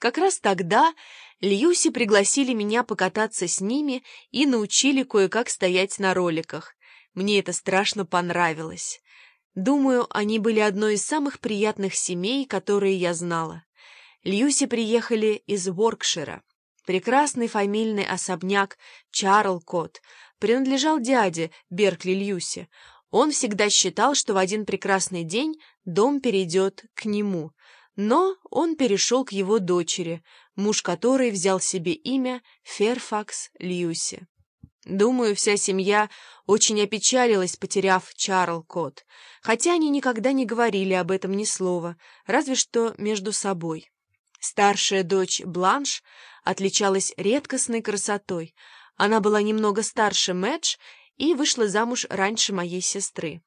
Как раз тогда Льюси пригласили меня покататься с ними и научили кое-как стоять на роликах. Мне это страшно понравилось. Думаю, они были одной из самых приятных семей, которые я знала. Льюси приехали из Воркшира. Прекрасный фамильный особняк Чарлкот принадлежал дяде Беркли Льюси. Он всегда считал, что в один прекрасный день дом перейдет к нему, но он перешел к его дочери, муж которой взял себе имя Ферфакс Льюси. Думаю, вся семья очень опечалилась, потеряв Чарлкот, хотя они никогда не говорили об этом ни слова, разве что между собой. Старшая дочь Бланш отличалась редкостной красотой. Она была немного старше Мэдж и вышла замуж раньше моей сестры.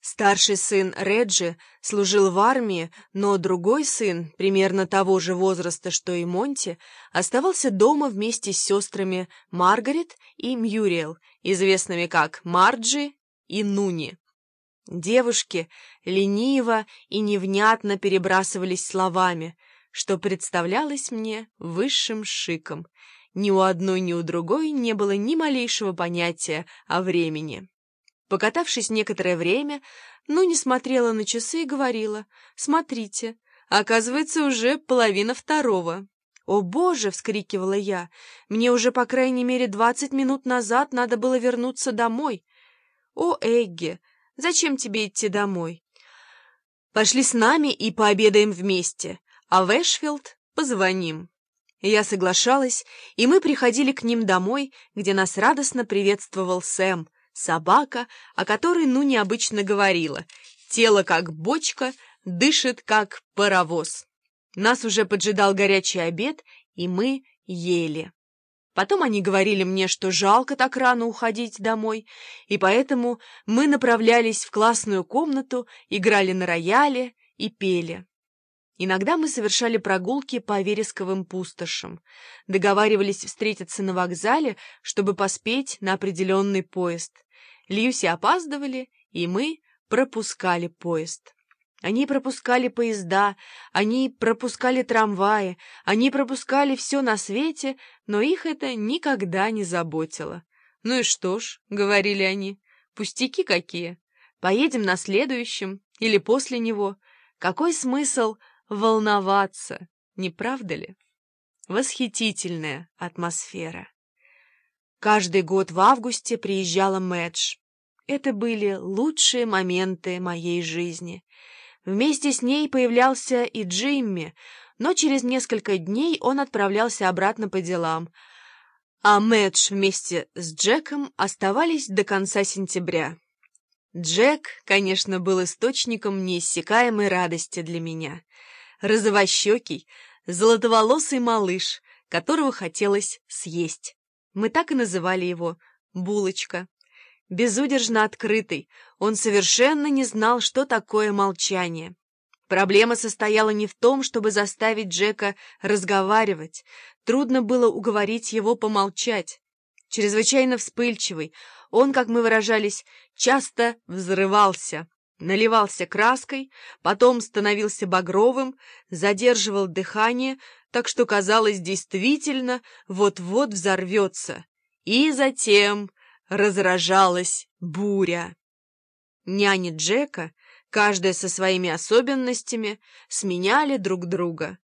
Старший сын Реджи служил в армии, но другой сын, примерно того же возраста, что и Монти, оставался дома вместе с сестрами Маргарет и Мьюриэл, известными как Марджи и Нуни. Девушки лениво и невнятно перебрасывались словами, что представлялось мне высшим шиком. Ни у одной, ни у другой не было ни малейшего понятия о времени. Покатавшись некоторое время, ну не смотрела на часы и говорила, «Смотрите, оказывается, уже половина второго». «О, Боже!» — вскрикивала я. «Мне уже, по крайней мере, двадцать минут назад надо было вернуться домой». «О, Эгги, зачем тебе идти домой?» «Пошли с нами и пообедаем вместе, а в Эшфилд позвоним». Я соглашалась, и мы приходили к ним домой, где нас радостно приветствовал Сэм — Собака, о которой ну необычно говорила. Тело как бочка, дышит как паровоз. Нас уже поджидал горячий обед, и мы ели. Потом они говорили мне, что жалко так рано уходить домой, и поэтому мы направлялись в классную комнату, играли на рояле и пели. Иногда мы совершали прогулки по вересковым пустошам, договаривались встретиться на вокзале, чтобы поспеть на определенный поезд. Льюси опаздывали, и мы пропускали поезд. Они пропускали поезда, они пропускали трамваи, они пропускали все на свете, но их это никогда не заботило. «Ну и что ж», — говорили они, — «пустяки какие. Поедем на следующем или после него. Какой смысл волноваться, не правда ли? Восхитительная атмосфера. Каждый год в августе приезжала Мэдж. Это были лучшие моменты моей жизни. Вместе с ней появлялся и Джимми, но через несколько дней он отправлялся обратно по делам, а Мэдж вместе с Джеком оставались до конца сентября. Джек, конечно, был источником неиссякаемой радости для меня — розовощекий, золотоволосый малыш, которого хотелось съесть. Мы так и называли его «булочка». Безудержно открытый, он совершенно не знал, что такое молчание. Проблема состояла не в том, чтобы заставить Джека разговаривать. Трудно было уговорить его помолчать. Чрезвычайно вспыльчивый, он, как мы выражались, часто взрывался наливался краской, потом становился багровым, задерживал дыхание, так что казалось действительно вот-вот взорвется. И затем разражалась буря. Няни Джека, каждая со своими особенностями, сменяли друг друга.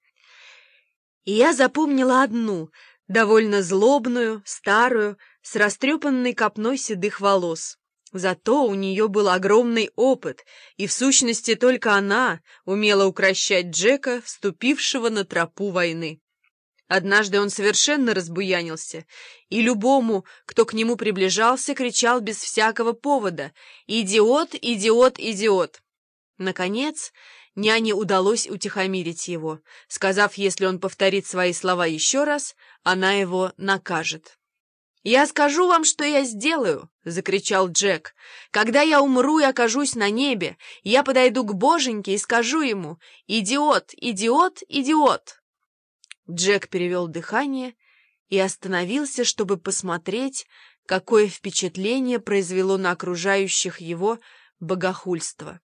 И я запомнила одну, довольно злобную, старую, с растрепанной копной седых волос. Зато у нее был огромный опыт, и в сущности только она умела укращать Джека, вступившего на тропу войны. Однажды он совершенно разбуянился, и любому, кто к нему приближался, кричал без всякого повода «Идиот! Идиот! Идиот!». Наконец, няне удалось утихомирить его, сказав, если он повторит свои слова еще раз, она его накажет. «Я скажу вам, что я сделаю!» — закричал Джек. «Когда я умру и окажусь на небе, я подойду к боженьке и скажу ему «Идиот! Идиот! Идиот!» Джек перевел дыхание и остановился, чтобы посмотреть, какое впечатление произвело на окружающих его богохульство.